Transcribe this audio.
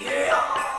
Yeah!